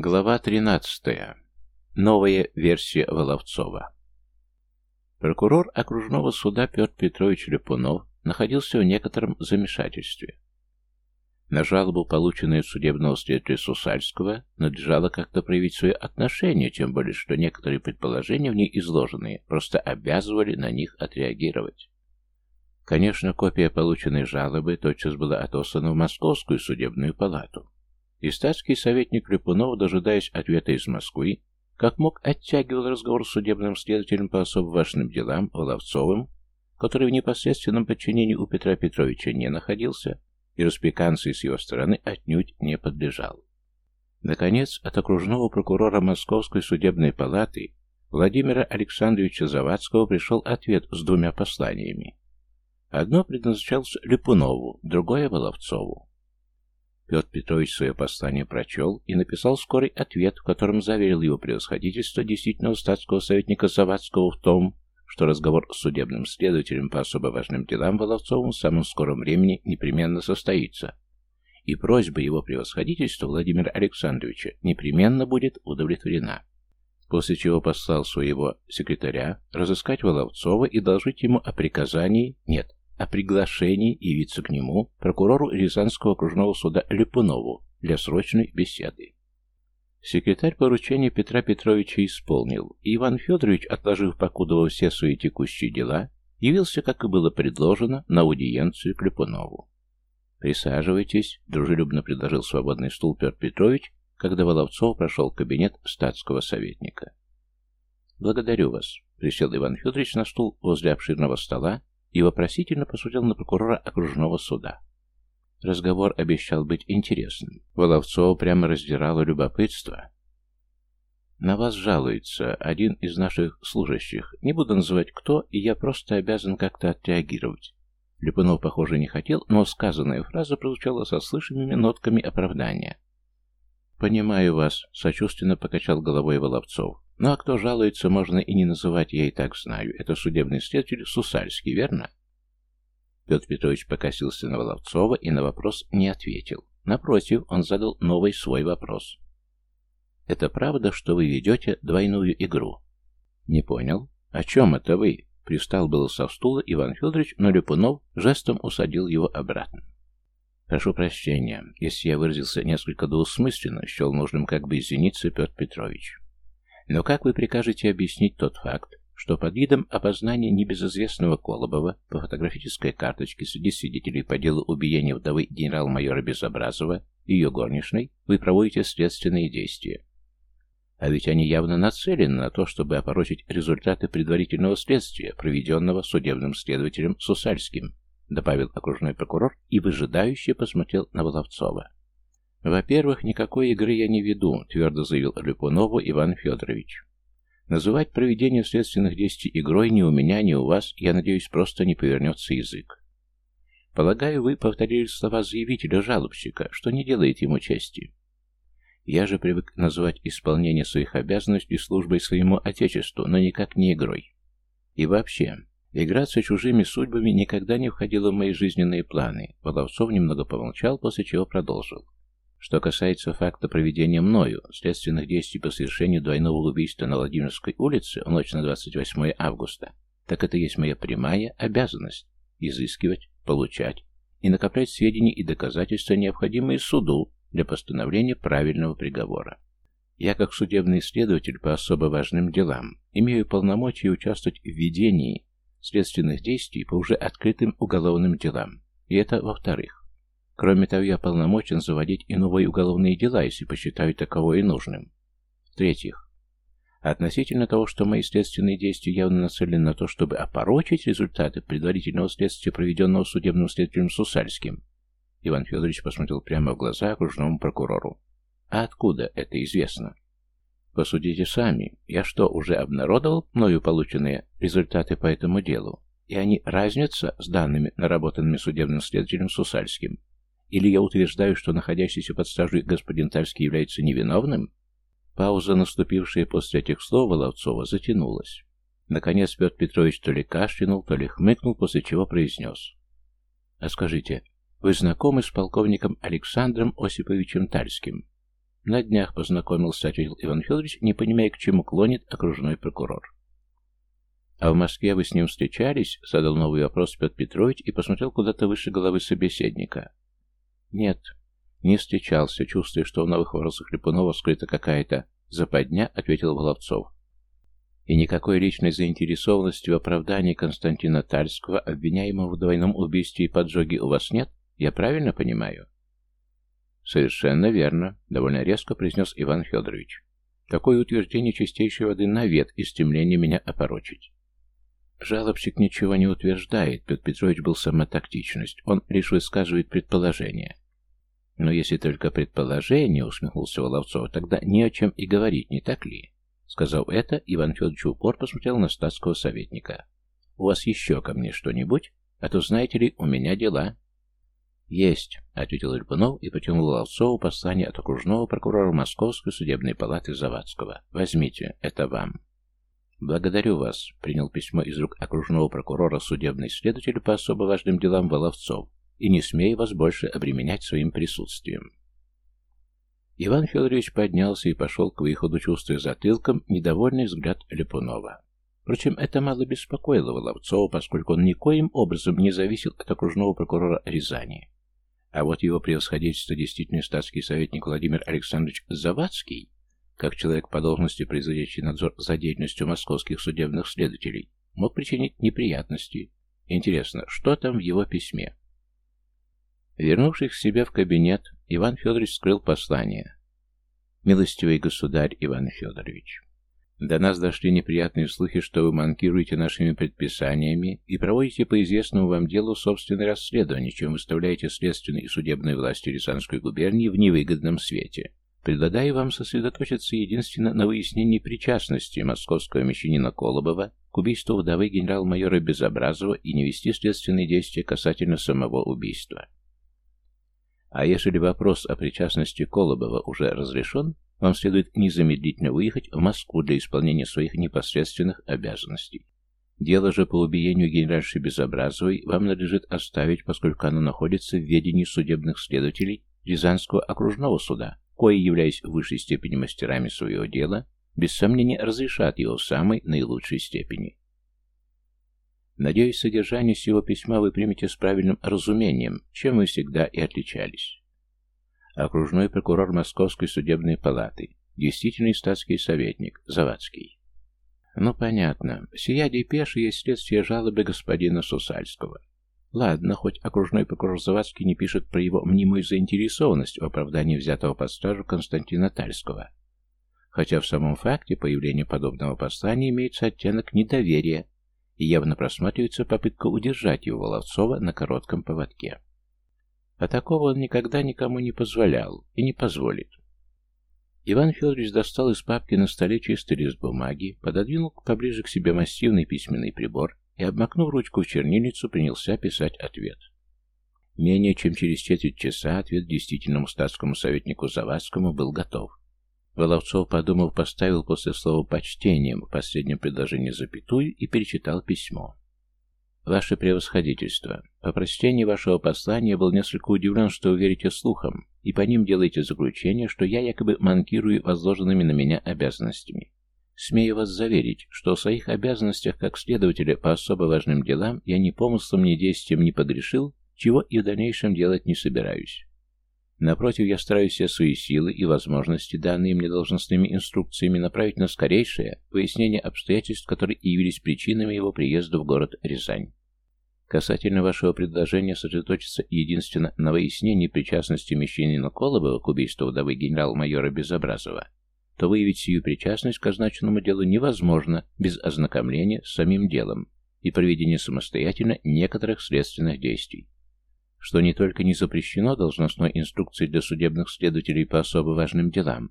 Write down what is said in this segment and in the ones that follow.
Глава 13. Новая версия Воловцова. Прокурор окружного суда Петр Петрович Лепунов находился в некотором замешательстве. На жалобу, полученную от судебного следователя Сусальского, надлежало как-то проявить свое отношение, тем более, что некоторые предположения в ней изложенные просто обязывали на них отреагировать. Конечно, копия полученной жалобы тотчас была отослана в Московскую судебную палату. И статский советник Липунов, дожидаясь ответа из Москвы, как мог оттягивал разговор с судебным следователем по особо важным делам Воловцовым, который в непосредственном подчинении у Петра Петровича не находился, и распеканции с его стороны отнюдь не подлежал. Наконец, от окружного прокурора Московской судебной палаты Владимира Александровича Завадского пришел ответ с двумя посланиями. Одно предназначалось Липунову, другое — Воловцову. Петр Петрович свое послание прочел и написал скорый ответ, в котором заверил его превосходительство действительного статского советника Завадского в том, что разговор с судебным следователем по особо важным делам Воловцовым в самом скором времени непременно состоится, и просьба его превосходительства Владимира Александровича непременно будет удовлетворена. После чего послал своего секретаря разыскать Воловцова и доложить ему о приказании, нет, о приглашении явиться к нему прокурору Рязанского окружного суда Липунову для срочной беседы. Секретарь поручения Петра Петровича исполнил, и Иван Федорович, отложив покудово все свои текущие дела, явился, как и было предложено, на аудиенцию к Липунову. «Присаживайтесь», — дружелюбно предложил свободный стул Петр Петрович, когда Воловцов прошел кабинет статского советника. «Благодарю вас», — присел Иван Федорович на стул возле обширного стола и вопросительно посмотрел на прокурора окружного суда. Разговор обещал быть интересным. Воловцова прямо раздирало любопытство. «На вас жалуется один из наших служащих. Не буду называть кто, и я просто обязан как-то отреагировать». Липунов, похоже, не хотел, но сказанная фраза прозвучала со слышимыми нотками оправдания. «Понимаю вас», — сочувственно покачал головой Воловцов. Ну а кто жалуется, можно и не называть, я и так знаю. Это судебный следователь Сусальский, верно? Петр Петрович покосился на Воловцова и на вопрос не ответил. Напротив, он задал новый свой вопрос. «Это правда, что вы ведете двойную игру?» «Не понял. О чем это вы?» Пристал было со стула Иван Федорович, но Лепунов жестом усадил его обратно. «Прошу прощения, если я выразился несколько двусмысленно, счел нужным как бы извиниться Петр Петрович. Но как вы прикажете объяснить тот факт, что под видом опознания небезызвестного Колобова по фотографической карточке среди свидетелей по делу убиения вдовы генерал-майора Безобразова и ее горничной вы проводите следственные действия? А ведь они явно нацелены на то, чтобы опорочить результаты предварительного следствия, проведенного судебным следователем Сусальским, добавил окружной прокурор и выжидающе посмотрел на Воловцова. «Во-первых, никакой игры я не веду», — твердо заявил Люпунову Иван Федорович. «Называть проведение следственных действий игрой ни у меня, ни у вас, я надеюсь, просто не повернется язык. Полагаю, вы повторили слова заявителя-жалобщика, что не делает ему чести. Я же привык называть исполнение своих обязанностей службой своему Отечеству, но никак не игрой. И вообще, играться чужими судьбами никогда не входило в мои жизненные планы». Воловцов немного помолчал, после чего продолжил. Что касается факта проведения мною следственных действий по совершению двойного убийства на Владимирской улице в ночь на 28 августа, так это есть моя прямая обязанность – изыскивать, получать и накоплять сведения и доказательства, необходимые суду для постановления правильного приговора. Я, как судебный следователь по особо важным делам, имею полномочия участвовать в ведении следственных действий по уже открытым уголовным делам. И это во-вторых. Кроме того, я полномочен заводить и новые уголовные дела, если посчитаю таковое нужным. В-третьих, относительно того, что мои следственные действия явно нацелены на то, чтобы опорочить результаты предварительного следствия, проведенного судебным следователем Сусальским, Иван Федорович посмотрел прямо в глаза окружному прокурору. А откуда это известно? Посудите сами. Я что, уже обнародовал мною полученные результаты по этому делу? И они разнятся с данными, наработанными судебным следователем Сусальским? Или я утверждаю, что находящийся под стражей господин Тальский является невиновным? Пауза, наступившая после этих слов Воловцова, затянулась. Наконец Петр Петрович то ли кашлянул, то ли хмыкнул, после чего произнес. «А скажите, вы знакомы с полковником Александром Осиповичем Тальским?» На днях познакомился, ответил Иван Федорович, не понимая, к чему клонит окружной прокурор. «А в Москве вы с ним встречались?» — задал новый вопрос Петр Петрович и посмотрел куда-то выше головы собеседника. «Нет, не встречался, чувствуя, что в новых вопросах Липунова скрыта какая-то западня», — ответил Воловцов. «И никакой личной заинтересованности в оправдании Константина Тальского, обвиняемого в двойном убийстве и поджоге, у вас нет? Я правильно понимаю?» «Совершенно верно», — довольно резко произнес Иван Федорович. «Такое утверждение чистейшей воды навет и стремление меня опорочить». Жалобщик ничего не утверждает, Петр Петрович был сама тактичность, он лишь высказывает предположение. Но если только предположение, усмехнулся Воловцов, тогда не о чем и говорить, не так ли? Сказав это, Иван Федорович упор посмотрел на статского советника. «У вас еще ко мне что-нибудь? А то, знаете ли, у меня дела». «Есть», — ответил Ильпунов и протянул Воловцову послание от окружного прокурора Московской судебной палаты Завадского. «Возьмите, это вам». «Благодарю вас», — принял письмо из рук окружного прокурора судебный следователь по особо важным делам Воловцов, и не смею вас больше обременять своим присутствием. Иван Федорович поднялся и пошел к выходу, чувствуя затылком недовольный взгляд Лепунова. Впрочем, это мало беспокоило Воловцова, поскольку он никоим образом не зависел от окружного прокурора Рязани. А вот его превосходительство действительный статский советник Владимир Александрович Завадский как человек по должности, производящий надзор за деятельностью московских судебных следователей, мог причинить неприятности. Интересно, что там в его письме? Вернувшись к себе в кабинет, Иван Федорович скрыл послание. «Милостивый государь Иван Федорович, до нас дошли неприятные слухи, что вы манкируете нашими предписаниями и проводите по известному вам делу собственное расследование, чем выставляете следственной и судебной власти Рязанской губернии в невыгодном свете. Предлагаю вам сосредоточиться единственно на выяснении причастности московского мещанина Колобова к убийству вдовы генерал-майора Безобразова и не вести следственные действия касательно самого убийства. А если вопрос о причастности Колобова уже разрешен, вам следует незамедлительно выехать в Москву для исполнения своих непосредственных обязанностей. Дело же по убиению генеральши Безобразовой вам надлежит оставить, поскольку оно находится в ведении судебных следователей Рязанского окружного суда, кои, являясь в высшей степени мастерами своего дела, без сомнения разрешат его в самой наилучшей степени. Надеюсь, содержание сего письма вы примете с правильным разумением, чем вы всегда и отличались. Окружной прокурор Московской судебной палаты, действительный статский советник, Завадский. Ну, понятно. Сия депеша есть следствие жалобы господина Сусальского. Ладно, хоть окружной прокурор Завадский не пишет про его мнимую заинтересованность в оправдании взятого под стражу Константина Тальского. Хотя в самом факте появления подобного послания имеется оттенок недоверия, и явно просматривается попытка удержать его Воловцова на коротком поводке. А такого он никогда никому не позволял и не позволит. Иван Федорович достал из папки на столе чистый лист бумаги, пододвинул поближе к себе массивный письменный прибор и, обмакнув ручку в чернильницу, принялся писать ответ. Менее чем через четверть часа ответ действительному статскому советнику Завадскому был готов. Воловцов, подумав, поставил после слова «почтением» в последнем предложении запятую и перечитал письмо. «Ваше превосходительство, по прочтении вашего послания был несколько удивлен, что вы верите слухам, и по ним делаете заключение, что я якобы манкирую возложенными на меня обязанностями. Смею вас заверить, что в своих обязанностях как следователя по особо важным делам я ни помыслом, ни действием не погрешил, чего и в дальнейшем делать не собираюсь. Напротив, я стараюсь все свои силы и возможности, данные мне должностными инструкциями, направить на скорейшее выяснение обстоятельств, которые явились причинами его приезда в город Рязань. Касательно вашего предложения сосредоточиться единственно на выяснении причастности мещанина Колобова к убийству вдовы генерал-майора Безобразова, то выявить сию причастность к означенному делу невозможно без ознакомления с самим делом и проведения самостоятельно некоторых следственных действий, что не только не запрещено должностной инструкцией для судебных следователей по особо важным делам,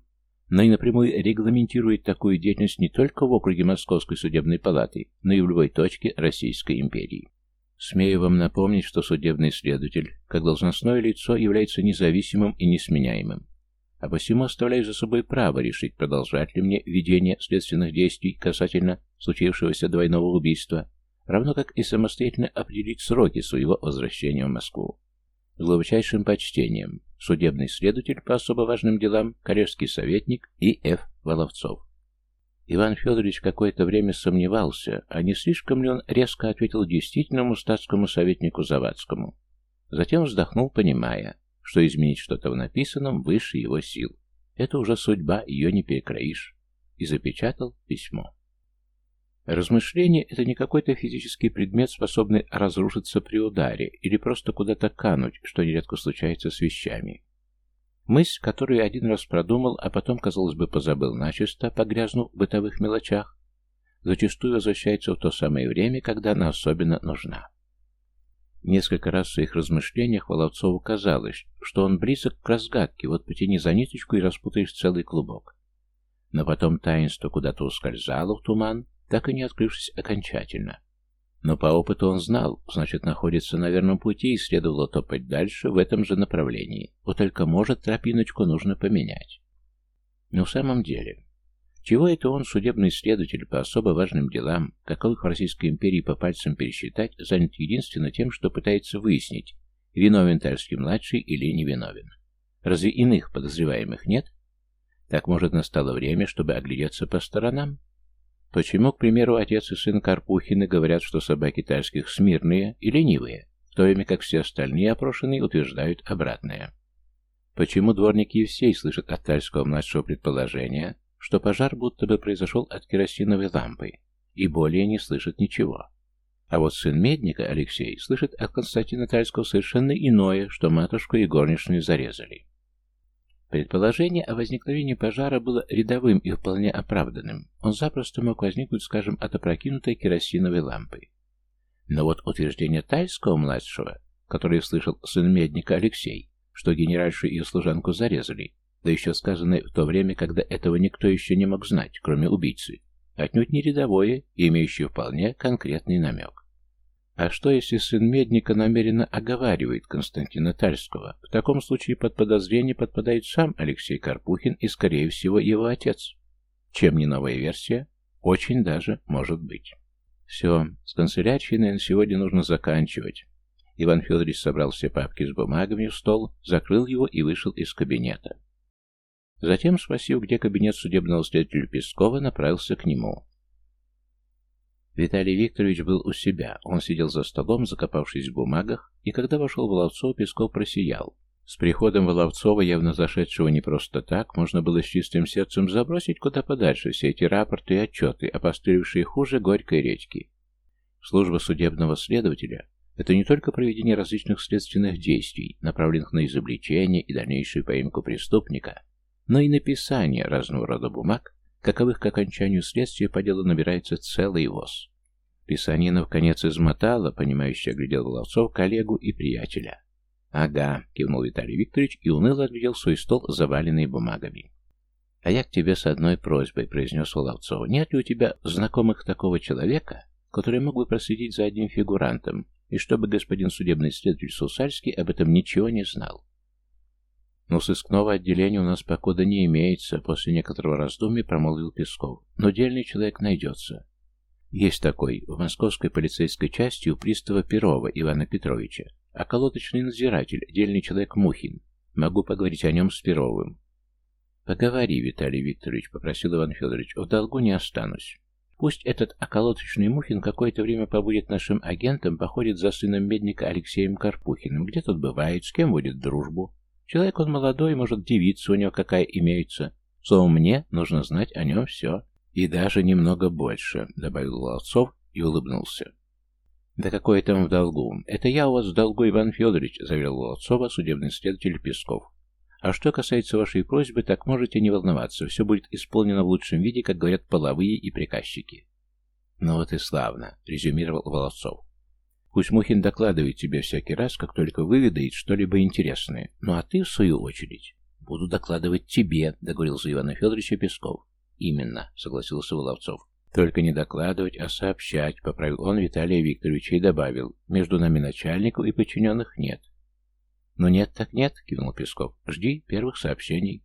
но и напрямую регламентирует такую деятельность не только в округе Московской судебной палаты, но и в любой точке Российской империи. Смею вам напомнить, что судебный следователь, как должностное лицо, является независимым и несменяемым, а посему оставляю за собой право решить, продолжать ли мне ведение следственных действий касательно случившегося двойного убийства, равно как и самостоятельно определить сроки своего возвращения в Москву. С глубочайшим почтением. Судебный следователь по особо важным делам, коллежский советник И. Ф. Воловцов. Иван Федорович какое-то время сомневался, а не слишком ли он резко ответил действительному статскому советнику Завадскому. Затем вздохнул, понимая, что изменить что-то в написанном выше его сил. Это уже судьба, ее не перекроишь. И запечатал письмо. Размышление – это не какой-то физический предмет, способный разрушиться при ударе или просто куда-то кануть, что нередко случается с вещами. Мысль, которую один раз продумал, а потом, казалось бы, позабыл начисто, погрязнув в бытовых мелочах, зачастую возвращается в то самое время, когда она особенно нужна. Несколько раз в своих размышлениях Воловцову казалось, что он близок к разгадке, вот потяни за ниточку и распутаешь целый клубок. Но потом таинство куда-то ускользало в туман, так и не открывшись окончательно. Но по опыту он знал, значит, находится на верном пути и следовало топать дальше в этом же направлении. Вот только, может, тропиночку нужно поменять. Но в самом деле, чего это он, судебный следователь по особо важным делам, каковых в Российской империи по пальцам пересчитать, занят единственно тем, что пытается выяснить, виновен Тальский-младший или невиновен. Разве иных подозреваемых нет? Так, может, настало время, чтобы оглядеться по сторонам? Почему, к примеру, отец и сын Карпухины говорят, что собаки тальских смирные и ленивые, в то время как все остальные опрошенные утверждают обратное? Почему дворник Евсей слышит от тальского младшего предположения, что пожар будто бы произошел от керосиновой лампы, и более не слышит ничего? А вот сын Медника, Алексей, слышит от Константина Тальского совершенно иное, что матушку и горничную зарезали. Предположение о возникновении пожара было рядовым и вполне оправданным. Он запросто мог возникнуть, скажем, от опрокинутой керосиновой лампы. Но вот утверждение Тальского-младшего, который слышал сын Медника Алексей, что генеральшу и ее служанку зарезали, да еще сказанное в то время, когда этого никто еще не мог знать, кроме убийцы, отнюдь не рядовое и имеющее вполне конкретный намек. А что, если сын Медника намеренно оговаривает Константина Тальского? В таком случае под подозрение подпадает сам Алексей Карпухин и, скорее всего, его отец. Чем не новая версия? Очень даже может быть. Все, с канцелярией на сегодня нужно заканчивать. Иван Федорович собрал все папки с бумагами в стол, закрыл его и вышел из кабинета. Затем, спросив, где кабинет судебного следователя Пескова, направился к нему. Виталий Викторович был у себя. Он сидел за столом, закопавшись в бумагах, и когда вошел Воловцов, Песков просиял. С приходом Воловцова, явно зашедшего не просто так, можно было с чистым сердцем забросить куда подальше все эти рапорты и отчеты, опостылевшие хуже горькой речки. Служба судебного следователя – это не только проведение различных следственных действий, направленных на изобличение и дальнейшую поимку преступника, но и написание разного рода бумаг, каковых к окончанию следствия по делу набирается целый воз. Писанина в конец измотала, понимающе оглядел Воловцов коллегу и приятеля. «Ага», — кивнул Виталий Викторович и уныло оглядел свой стол, заваленный бумагами. «А я к тебе с одной просьбой», — произнес Воловцов. «Нет ли у тебя знакомых такого человека, который мог бы проследить за одним фигурантом, и чтобы господин судебный следователь Сусальский об этом ничего не знал?» «Но сыскного отделения у нас покуда не имеется», — после некоторого раздумья промолвил Песков. «Но дельный человек найдется». «Есть такой, в московской полицейской части у пристава Перова Ивана Петровича, а колоточный надзиратель, дельный человек Мухин. Могу поговорить о нем с Перовым». «Поговори, Виталий Викторович», — попросил Иван Федорович, — «в долгу не останусь». Пусть этот околоточный Мухин какое-то время побудет нашим агентом, походит за сыном медника Алексеем Карпухиным, где тот бывает, с кем будет дружбу. Человек он молодой, может, девица у него какая имеется. Словом, мне нужно знать о нем все. И даже немного больше, добавил Володцов и улыбнулся. «Да какое там в долгу? Это я у вас в долгу, Иван Федорович», — заверил Володцова судебный следователь Песков. «А что касается вашей просьбы, так можете не волноваться, все будет исполнено в лучшем виде, как говорят половые и приказчики». «Ну вот и славно», — резюмировал Володцов. Пусть Мухин докладывает тебе всякий раз, как только выведает что-либо интересное. Ну а ты, в свою очередь, буду докладывать тебе, договорил за Ивана Федоровича Песков. Именно, согласился Воловцов. Только не докладывать, а сообщать, поправил он Виталия Викторовича и добавил. Между нами начальников и подчиненных нет. «Ну нет, так нет», — кивнул Песков. «Жди первых сообщений».